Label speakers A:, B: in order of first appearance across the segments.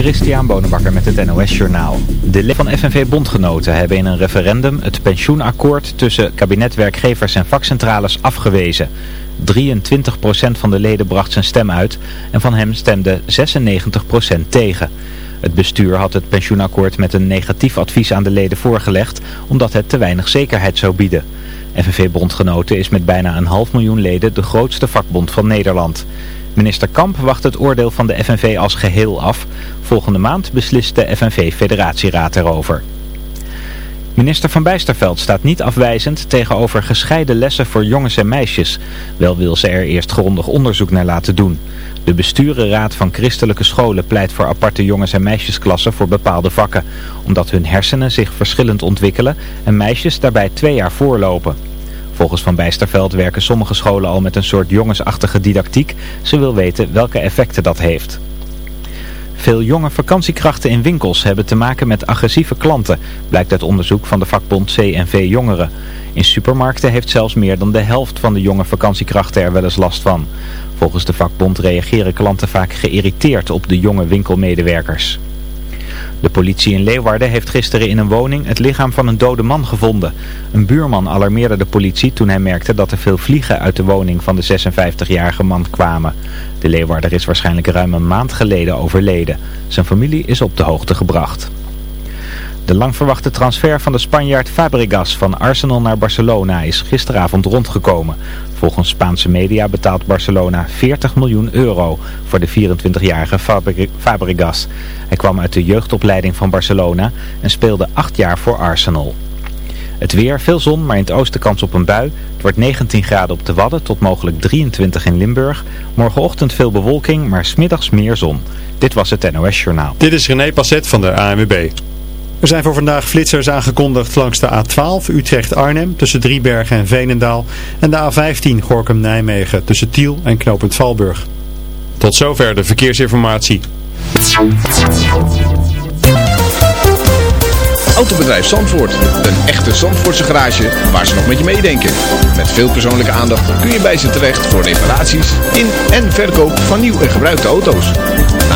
A: Christian Bonenbakker met het NOS Journaal. De leden van FNV Bondgenoten hebben in een referendum het pensioenakkoord tussen kabinetwerkgevers en vakcentrales afgewezen. 23% van de leden bracht zijn stem uit en van hem stemde 96% tegen. Het bestuur had het pensioenakkoord met een negatief advies aan de leden voorgelegd omdat het te weinig zekerheid zou bieden. FNV Bondgenoten is met bijna een half miljoen leden de grootste vakbond van Nederland. Minister Kamp wacht het oordeel van de FNV als geheel af. Volgende maand beslist de FNV-federatieraad erover. Minister Van Bijsterveld staat niet afwijzend tegenover gescheiden lessen voor jongens en meisjes. Wel wil ze er eerst grondig onderzoek naar laten doen. De besturenraad van christelijke scholen pleit voor aparte jongens- en meisjesklassen voor bepaalde vakken. Omdat hun hersenen zich verschillend ontwikkelen en meisjes daarbij twee jaar voorlopen. Volgens Van Bijsterveld werken sommige scholen al met een soort jongensachtige didactiek. Ze wil weten welke effecten dat heeft. Veel jonge vakantiekrachten in winkels hebben te maken met agressieve klanten, blijkt uit onderzoek van de vakbond CNV Jongeren. In supermarkten heeft zelfs meer dan de helft van de jonge vakantiekrachten er wel eens last van. Volgens de vakbond reageren klanten vaak geïrriteerd op de jonge winkelmedewerkers. De politie in Leeuwarden heeft gisteren in een woning het lichaam van een dode man gevonden. Een buurman alarmeerde de politie toen hij merkte dat er veel vliegen uit de woning van de 56-jarige man kwamen. De Leeuwarder is waarschijnlijk ruim een maand geleden overleden. Zijn familie is op de hoogte gebracht. De lang verwachte transfer van de Spanjaard Fabregas van Arsenal naar Barcelona is gisteravond rondgekomen. Volgens Spaanse media betaalt Barcelona 40 miljoen euro voor de 24-jarige Fabregas. Hij kwam uit de jeugdopleiding van Barcelona en speelde acht jaar voor Arsenal. Het weer, veel zon, maar in het oosten kans op een bui. Het wordt 19 graden op de Wadden tot mogelijk 23 in Limburg. Morgenochtend veel bewolking, maar smiddags meer zon. Dit was het NOS Journaal.
B: Dit is René Passet van de ANWB. Er zijn voor vandaag flitsers aangekondigd langs de A12 Utrecht-Arnhem tussen Driebergen en Veenendaal en de A15 Gorkum-Nijmegen tussen Tiel en Knopend Valburg. Tot zover de verkeersinformatie.
C: Autobedrijf Zandvoort. Een echte Zandvoortse garage waar ze nog met je meedenken. Met veel persoonlijke aandacht kun je bij ze terecht voor reparaties in en verkoop van nieuw en gebruikte auto's.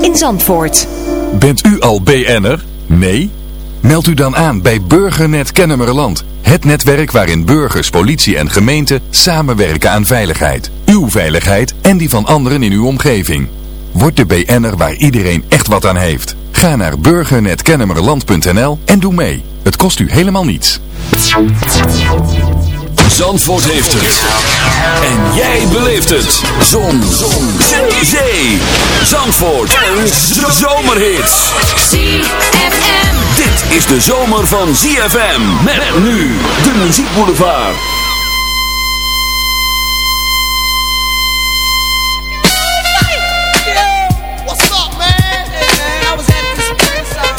D: in Zandvoort.
E: Bent u al BN'er? Nee? Meld u dan aan bij Burgernet Kennemerland. Het netwerk waarin burgers, politie en gemeente samenwerken aan veiligheid. Uw veiligheid en die van anderen in uw omgeving. Word de BN'er waar iedereen echt wat aan heeft. Ga naar burgernetkennemerland.nl en doe mee. Het kost u helemaal niets.
F: Zandvoort heeft het. En jij beleeft het. Zon. Zon. Zee. Zandvoort. En zomerhits.
G: ZFM.
F: Dit is de zomer van ZFM. Met nu de muziekboulevard.
H: What's up, man? Hey, man, I was at this place.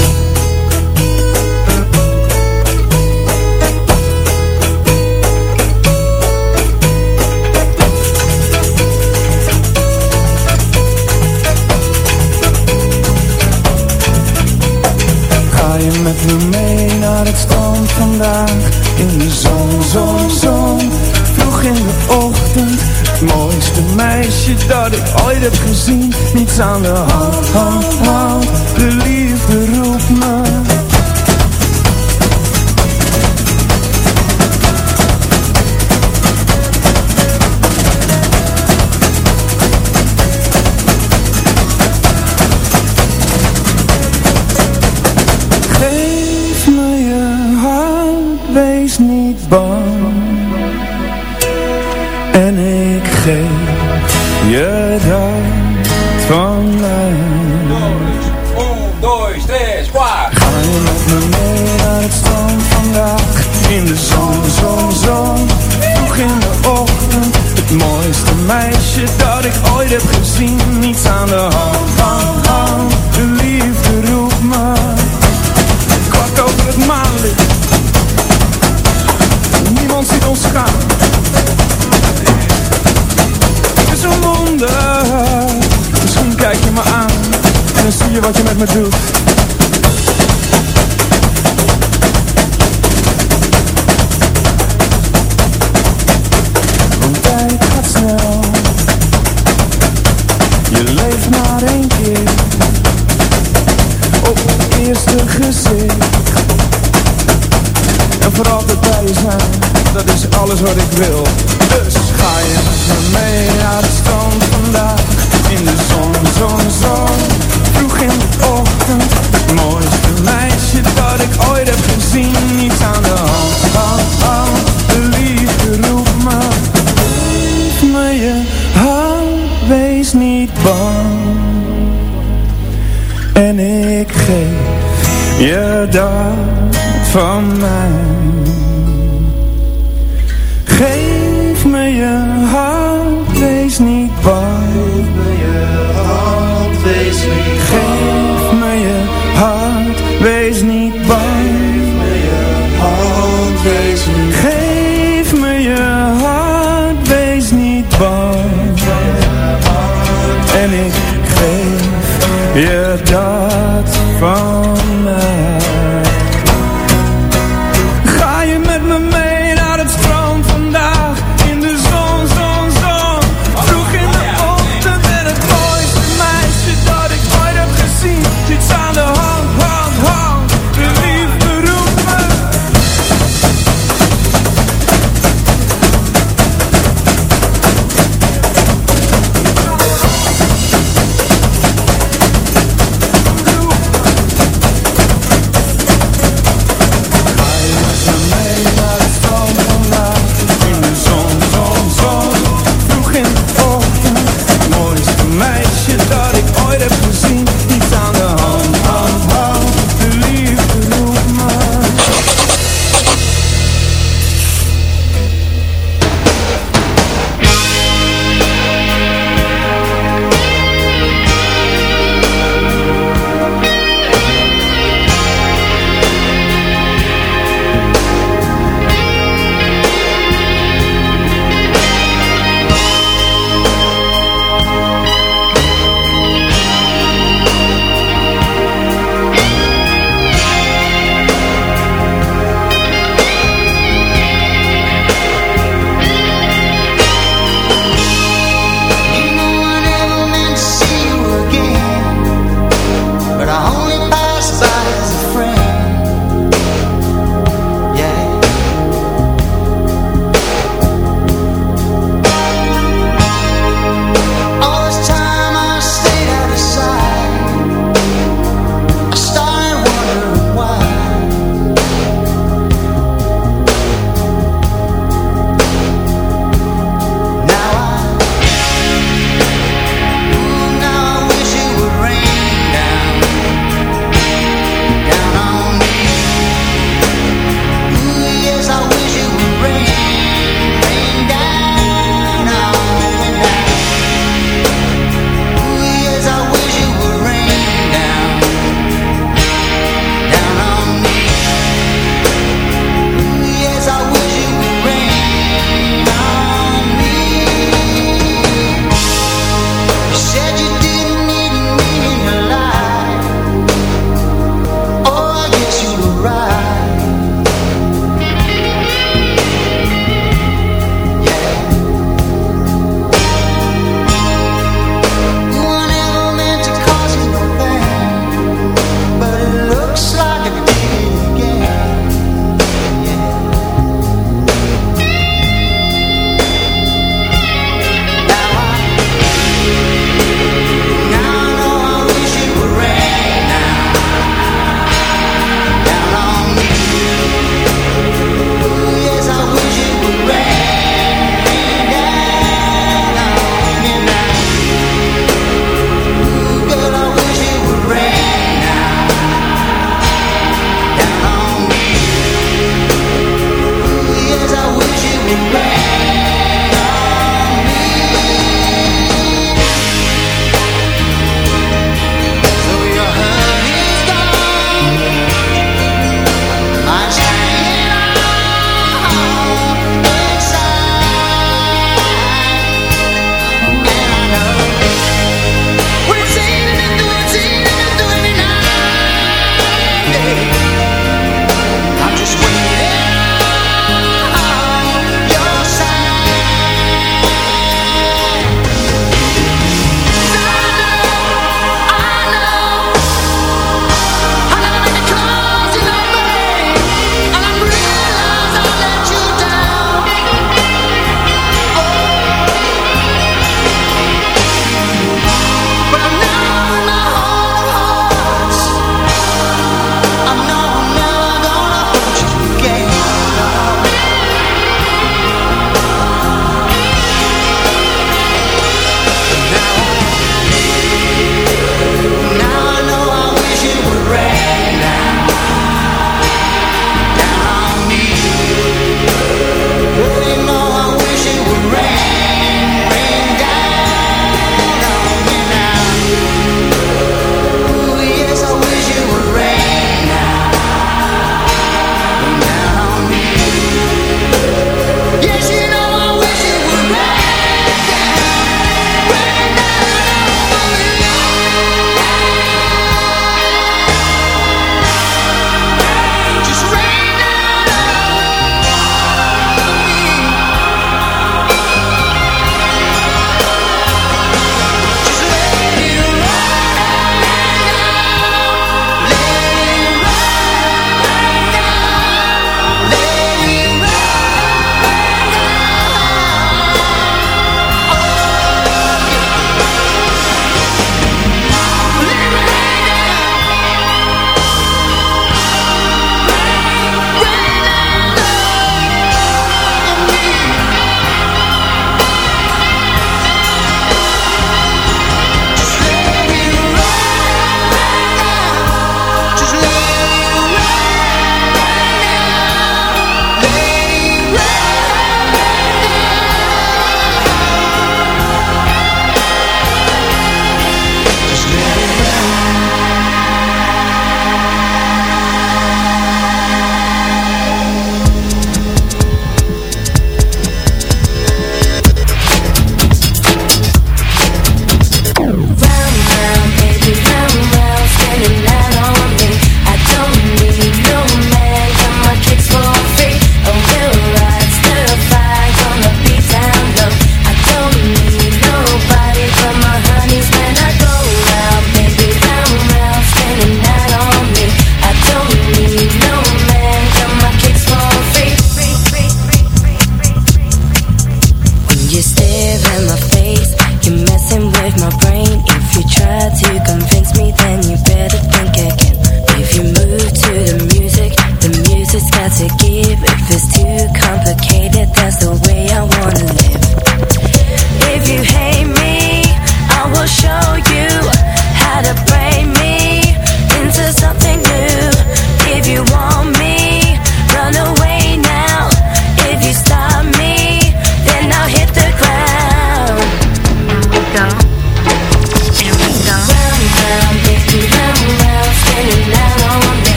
I: aan de hand, Niemand ziet ons gaan. Misschien kijk je me aan En dan zie je wat je met me doet. Want tijd gaat snel. Je leeft maar één keer Op het eerste gezicht Dat is alles wat ik wil. Dus ga je met me mee naar de strand vandaag? In de zon, zon, zon. Vroeg in de ochtend. Het mooiste meisje dat ik ooit heb gezien. Niets aan de hand, hand, hand De liefde roept me. Geef me je hand Wees niet bang. En ik geef je dat van mij hand, wees niet bang. Geef me je hand, wees niet bang. En ik geef je dat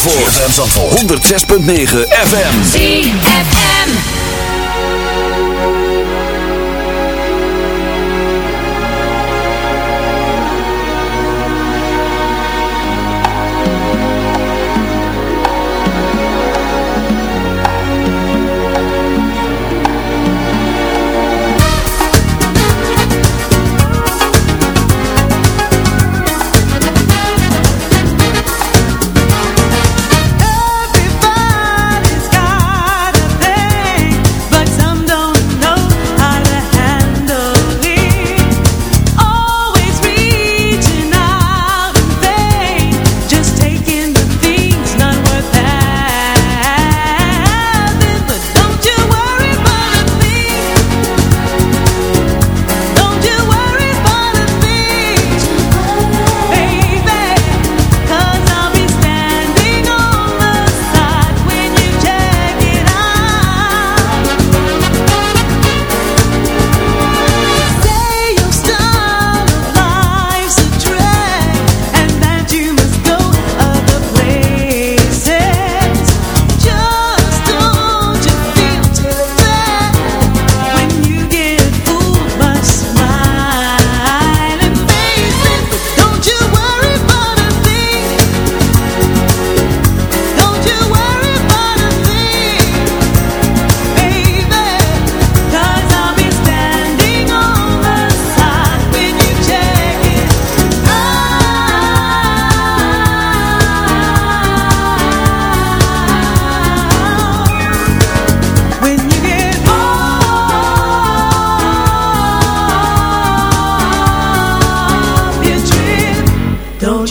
I: Zandvoort. ZFM Zandvoort. 106.9 FM.
G: ZFM.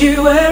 J: you ever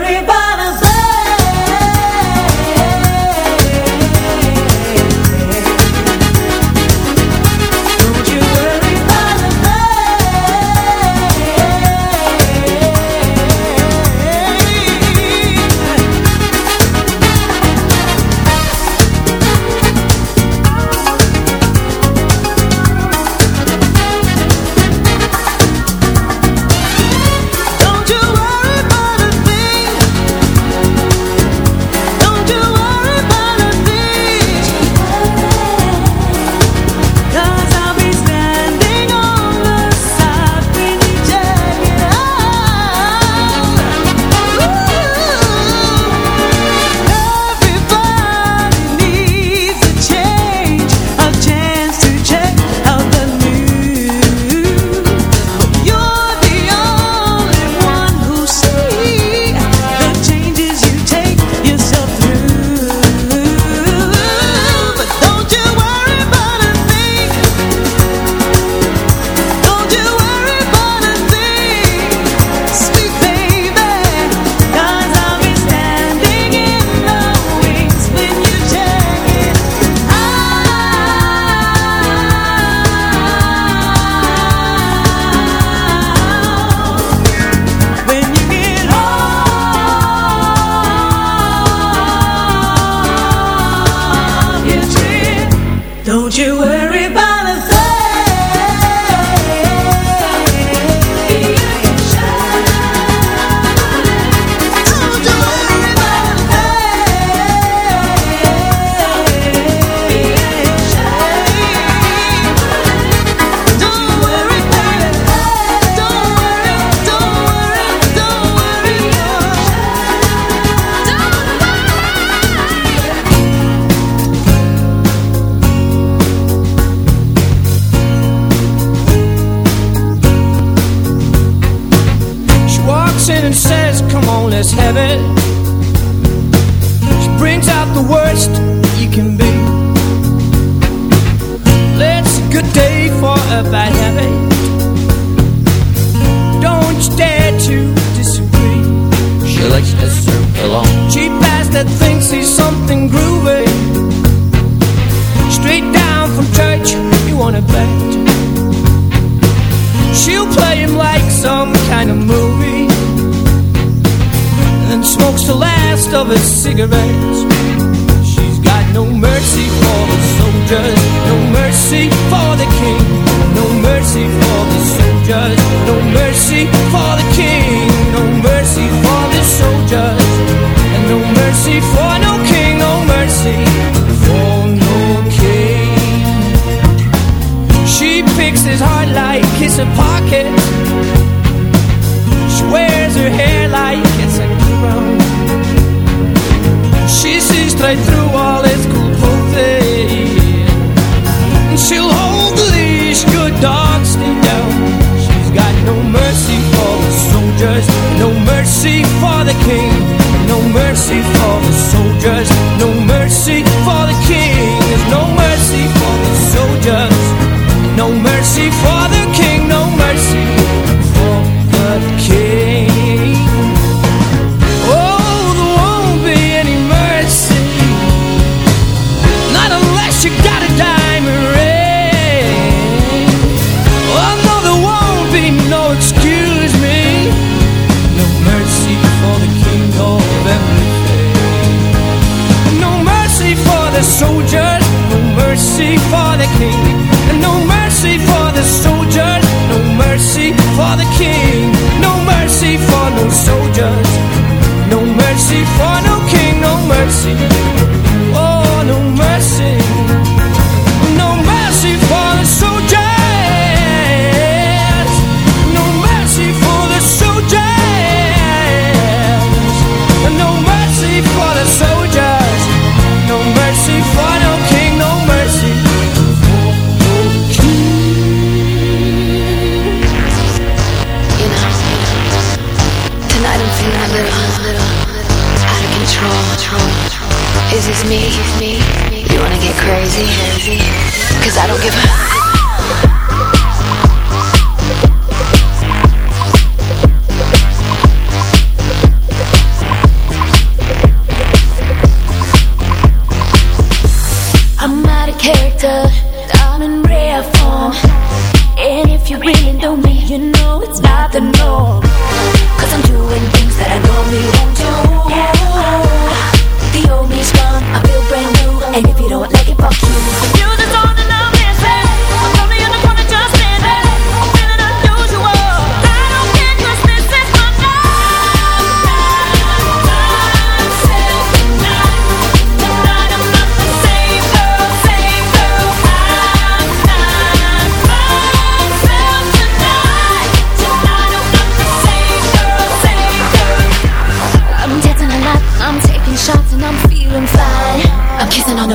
J: ves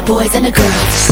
J: boys and the girls.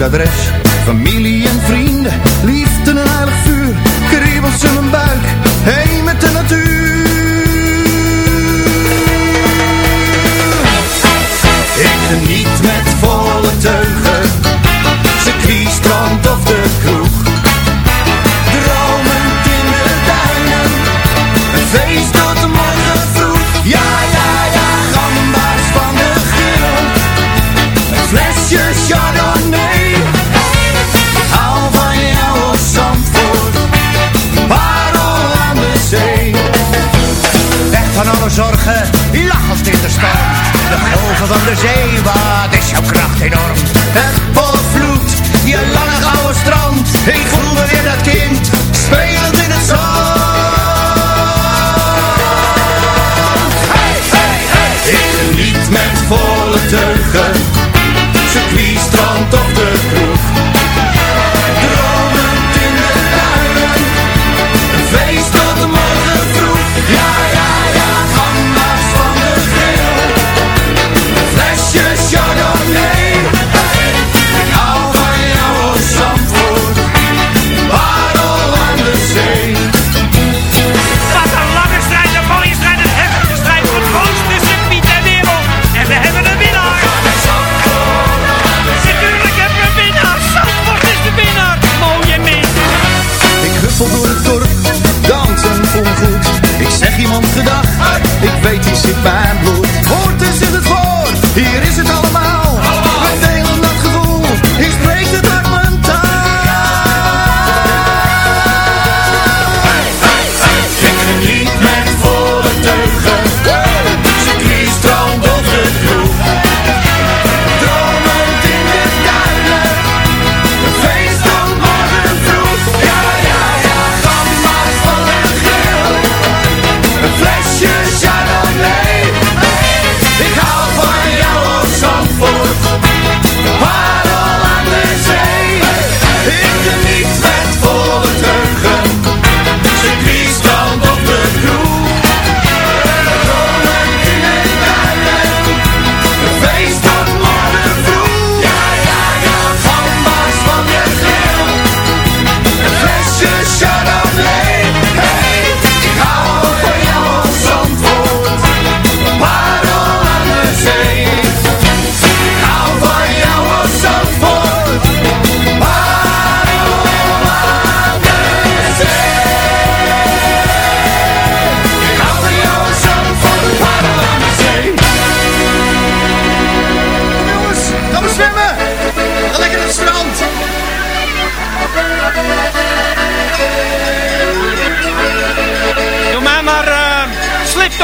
K: Ik een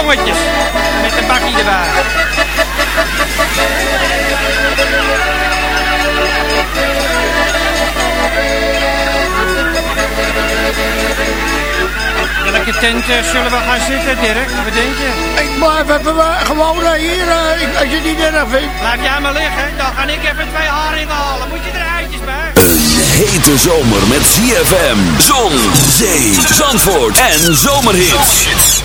K: jongetjes. Met de
L: bakkie erbij. Welke tent eh, zullen we gaan zitten, Dirk? Wat denk je?
M: Ik, maar even hebben gewoon eh, hier, uh, als je het niet erg vindt.
L: Laat jij maar liggen, dan ga ik even twee haringen halen. Moet je eruitjes bij?
I: Een hete zomer met ZFM, zon, zee, zandvoort en zomerhits.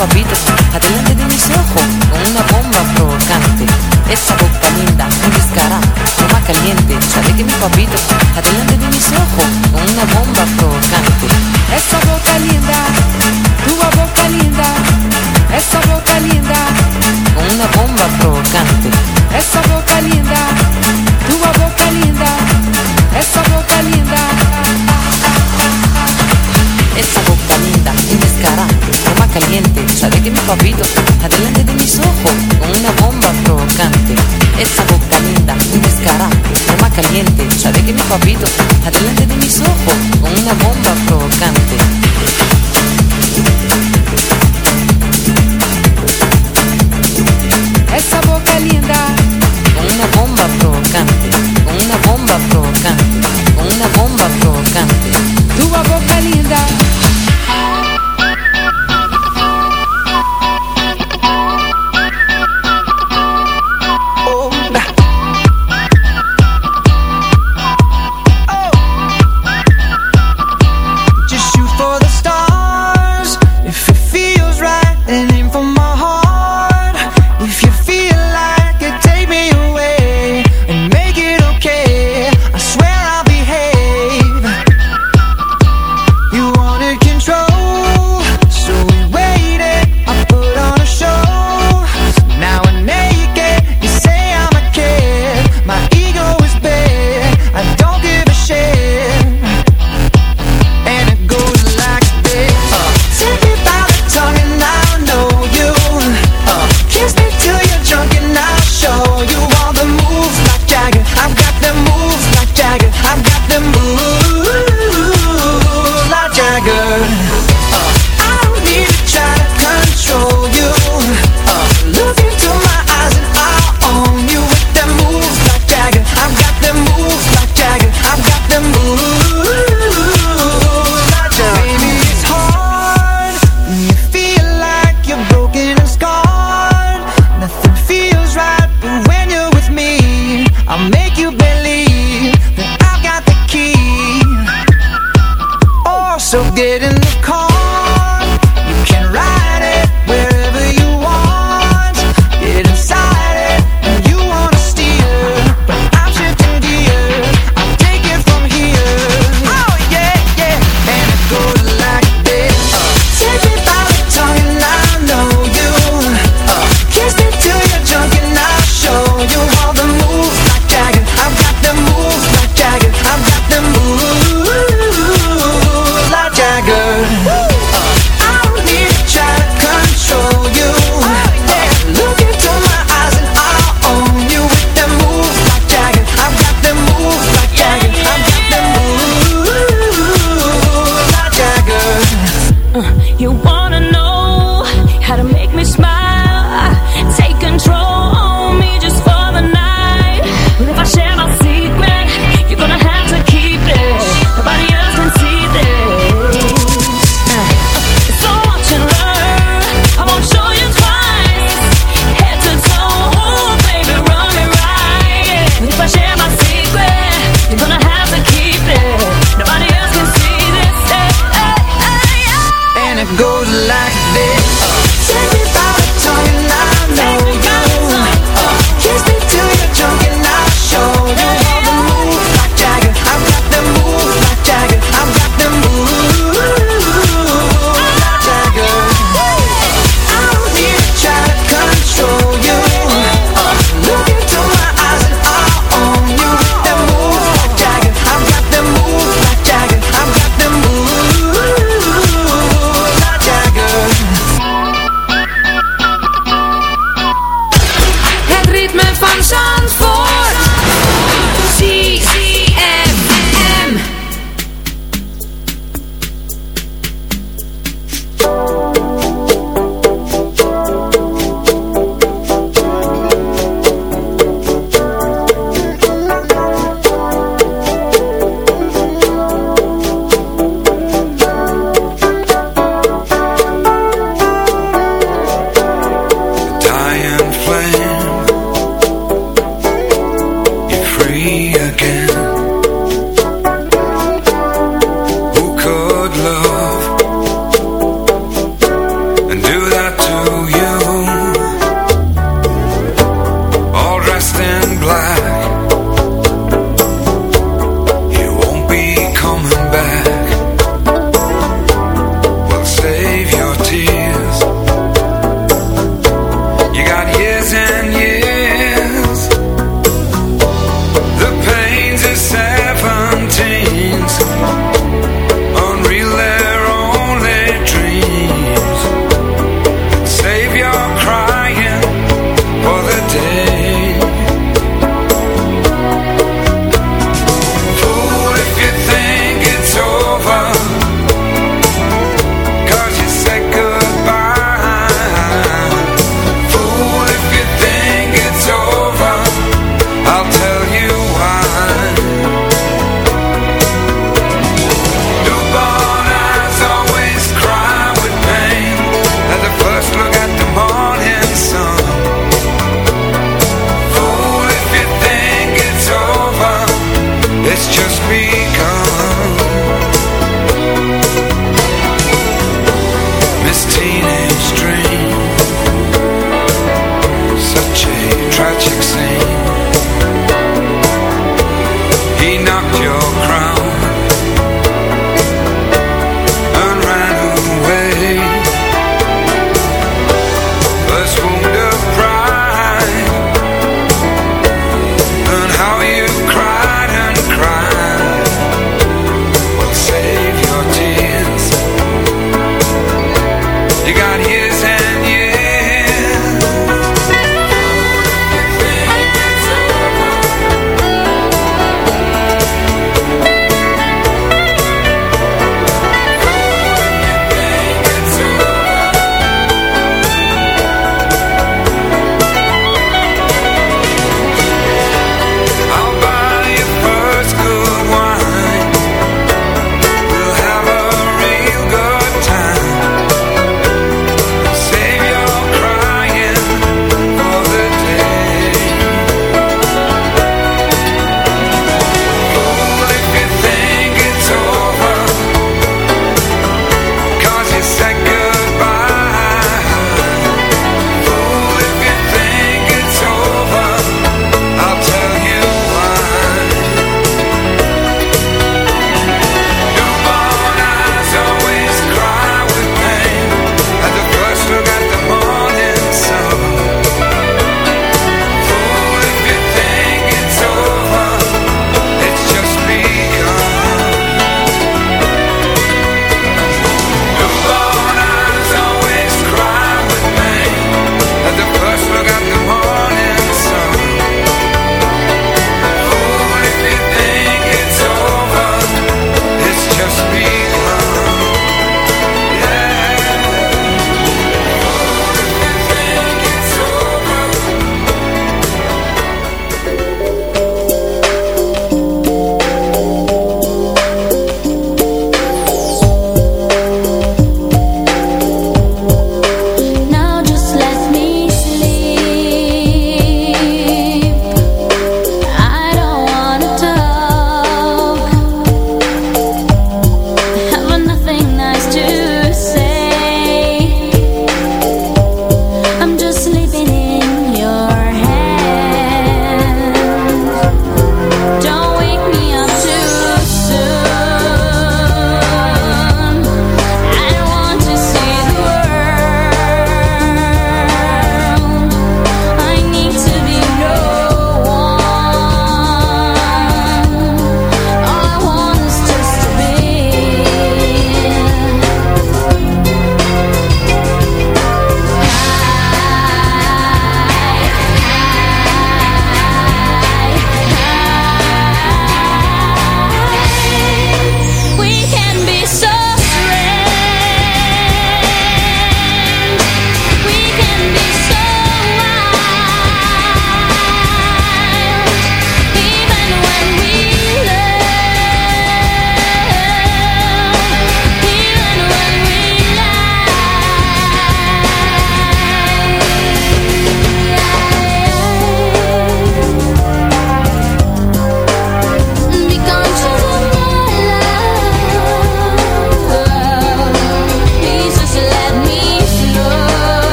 N: papitos adelante de mis ojos una bomba provocante. Esa boca linda, muy descarada, toma caliente, sabe que mi papito, adelante de mis ojos una bomba provocante.
O: Esa boca linda, tu boca linda, esa boca linda,
N: una bomba provocante.
O: Esa boca linda, tu boca linda, esa boca linda.
N: Esa boca linda y descarada caliente, sabe que mi papito adelante de mis ojos con una bomba provocante. Esa boca linda, un descarado, forma caliente, sabe que mi papito adelante de mis ojos con una bomba provocante.
O: Esa boca linda,
N: con una bomba provocante, con una bomba provocante, con una bomba provocante.
O: Tu boca linda.